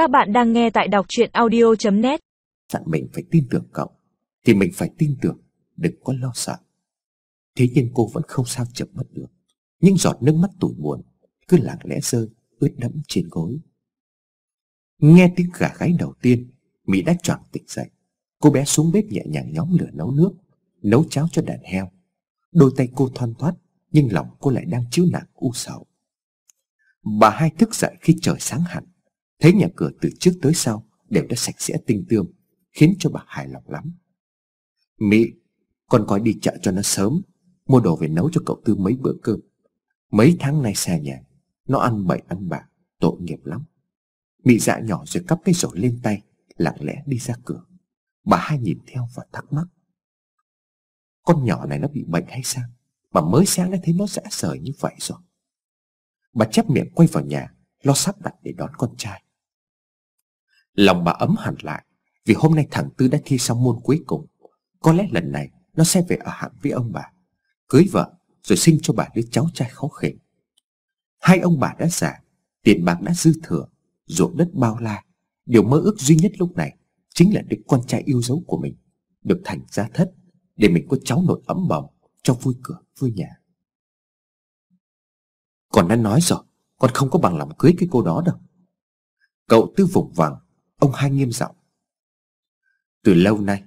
Các bạn đang nghe tại đọc chuyện audio.net dặn mình phải tin tưởng cậu, Thì mình phải tin tưởng, Đừng có lo sợ. Thế nhưng cô vẫn không sao chậm mất được. Những giọt nước mắt tủi buồn Cứ lặng lẽ rơi, ướt đẫm trên gối. Nghe tiếng gà gáy đầu tiên, Mỹ đã choàng tỉnh dậy. Cô bé xuống bếp nhẹ nhàng nhóm lửa nấu nước, Nấu cháo cho đàn heo. Đôi tay cô thoăn thoát Nhưng lòng cô lại đang chứa nặng u sầu. Bà hai thức dậy khi trời sáng hẳn. Thấy nhà cửa từ trước tới sau Đều đã sạch sẽ tinh tươm, Khiến cho bà hài lòng lắm. Mỹ Con coi đi chợ cho nó sớm, Mua đồ về nấu cho cậu Tư mấy bữa cơm. Mấy tháng nay xa nhà, Nó ăn bậy ăn bạ, Tội nghiệp lắm. Mỹ dạ nhỏ rồi cắp cái rổ lên tay, Lặng lẽ đi ra cửa. Bà hai nhìn theo và thắc mắc. Con nhỏ này nó bị bệnh hay sao? Mà mới sáng đã thấy nó dã rời như vậy rồi. Bà chép miệng quay vào nhà, Lo sắp đặt để đón con trai. Lòng bà ấm hẳn lại, Vì hôm nay thằng Tư đã thi xong môn cuối cùng. Có lẽ lần này Nó sẽ về ở hẳn với ông bà, Cưới vợ rồi sinh cho bà đứa cháu trai khó khỉnh. Hai ông bà đã già, Tiền bạc đã dư thừa, Ruộng đất bao la. Điều mơ ước duy nhất lúc này Chính là đứa con trai yêu dấu của mình Được thành gia thất Để mình có cháu nội ấm bồng Cho vui cửa, vui nhà. Con đã nói rồi, Con không có bằng lòng cưới cái cô đó đâu. Cậu tư vùng vằng Ông hai nghiêm giọng. Từ lâu nay,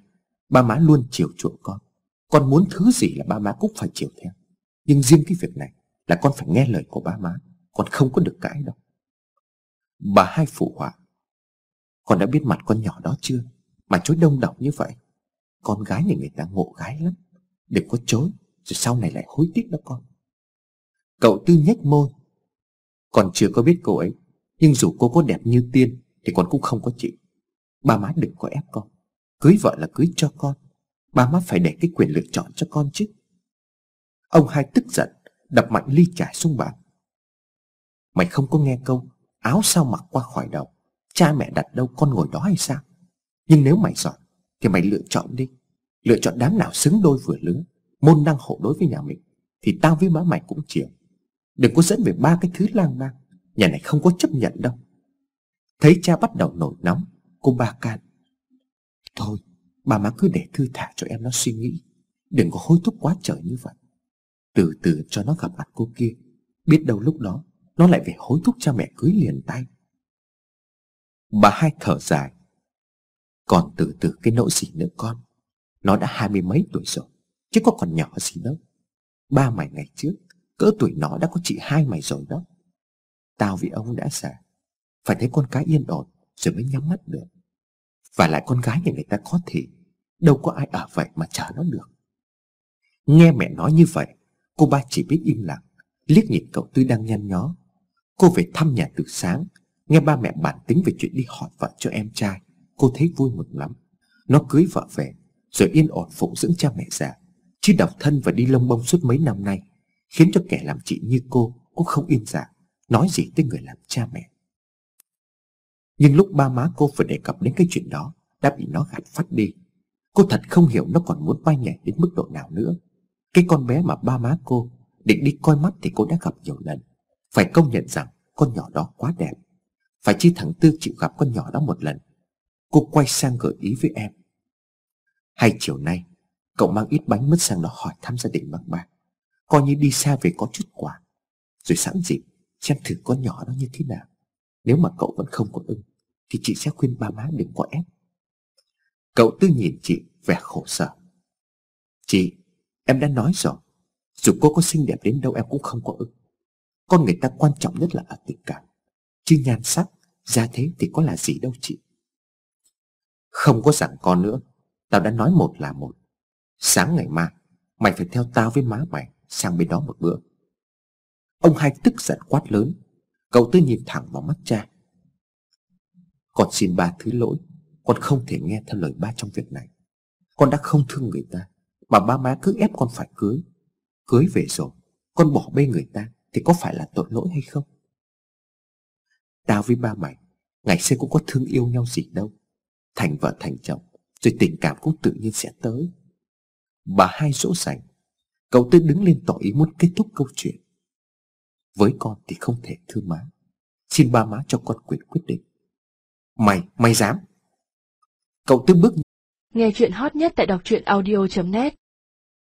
Ba má luôn chiều chuộng con. Con muốn thứ gì là ba má cũng phải chiều theo. Nhưng riêng cái việc này Là con phải nghe lời của ba má. Con không có được cãi đâu. Bà hai phụ họa. Con đã biết mặt con nhỏ đó chưa? Mà chối đông độc như vậy, Con gái nhà người ta ngộ gái lắm. Đừng có chối, Rồi sau này lại hối tiếc đó con. Cậu tư nhếch môi. Còn chưa có biết cô ấy, Nhưng dù cô có đẹp như tiên thì con cũng không có chịu. Ba má đừng có ép con. Cưới vợ là cưới cho con. Ba má phải để cái quyền lựa chọn cho con chứ. Ông hai tức giận, Đập mạnh ly trà xuống bàn. Mày không có nghe câu, Áo sao mặc qua khỏi đầu? Cha mẹ đặt đâu con ngồi đó hay sao? Nhưng nếu mày giỏi, Thì mày lựa chọn đi. Lựa chọn đám nào xứng đôi vừa lứa, Môn đăng hộ đối với nhà mình, Thì tao với má mày cũng chịu. Đừng có dẫn về ba cái thứ lang mang Nhà này không có chấp nhận đâu. Thấy cha bắt đầu nổi nóng, Cô ba can. Thôi, bà má cứ để thư thả cho em nó suy nghĩ. Đừng có hối thúc quá trời như vậy. Từ từ cho nó gặp mặt cô kia. Biết đâu lúc đó, Nó lại về hối thúc cha mẹ cưới liền tay. Bà hai thở dài. Còn từ từ cái nỗi gì nữa con? Nó đã hai mươi mấy tuổi rồi, Chứ có còn nhỏ gì đâu Ba mày ngày trước, Cỡ tuổi nó đã có chị hai mày rồi đó. Tao vì ông đã già phải thấy con cái yên ổn Rồi mới nhắm mắt được. Và lại con gái nhà người ta có thể Đâu có ai ở vậy mà chờ nó được. Nghe mẹ nói như vậy, Cô ba chỉ biết im lặng, Liếc nhìn cậu Tư đang nhăn nhó. Cô về thăm nhà từ sáng, Nghe ba mẹ bản tính về chuyện đi hỏi vợ cho em trai, Cô thấy vui mừng lắm. Nó cưới vợ về, Rồi yên ổn phụ dưỡng cha mẹ già, Chứ độc thân và đi lông bông suốt mấy năm nay, Khiến cho kẻ làm chị như cô Cũng không yên dạ Nói gì tới người làm cha mẹ. Nhưng lúc ba má cô vừa đề cập đến cái chuyện đó, Đã bị nó gạt phát đi. Cô thật không hiểu nó còn muốn bay nhảy đến mức độ nào nữa. Cái con bé mà ba má cô Định đi coi mắt thì cô đã gặp nhiều lần. Phải công nhận rằng con nhỏ đó quá đẹp. Phải chi thằng Tư chịu gặp con nhỏ đó một lần. Cô quay sang gợi ý với em. Hay chiều nay, Cậu mang ít bánh mứt sang đó hỏi thăm gia đình bác bạc. Coi như đi xa về có chút quà. Rồi sẵn dịp Xem thử con nhỏ đó như thế nào. Nếu mà cậu vẫn không có ưng thì chị sẽ khuyên ba má đừng có ép. Cậu tư nhìn chị vẻ khổ sở. Chị, Em đã nói rồi. Dù cô có xinh đẹp đến đâu em cũng không có ưng Con người ta quan trọng nhất là ở tình cảm. Chứ nhan sắc, gia thế thì có là gì đâu chị. Không có giảng con nữa. Tao đã nói một là một. Sáng ngày mai, Mày phải theo tao với má mày Sang bên đó một bữa. Ông hai tức giận quát lớn. Cậu tư nhìn thẳng vào mắt cha. Con xin ba thứ lỗi. Con không thể nghe theo lời ba trong việc này. Con đã không thương người ta, Mà ba má cứ ép con phải cưới. Cưới về rồi, Con bỏ bê người ta Thì có phải là tội lỗi hay không? Tao với ba mày, Ngày xưa cũng có thương yêu nhau gì đâu. Thành vợ thành chồng, Rồi tình cảm cũng tự nhiên sẽ tới. Bà hai dỗ dành, Cậu tư đứng lên tỏ ý muốn kết thúc câu chuyện. Với con thì không thể thưa má. Xin ba má cho con quyền quyết định. Mày, mày dám. Cậu tức bước. Nghe chuyện hot nhất tại đọc truyện audio.net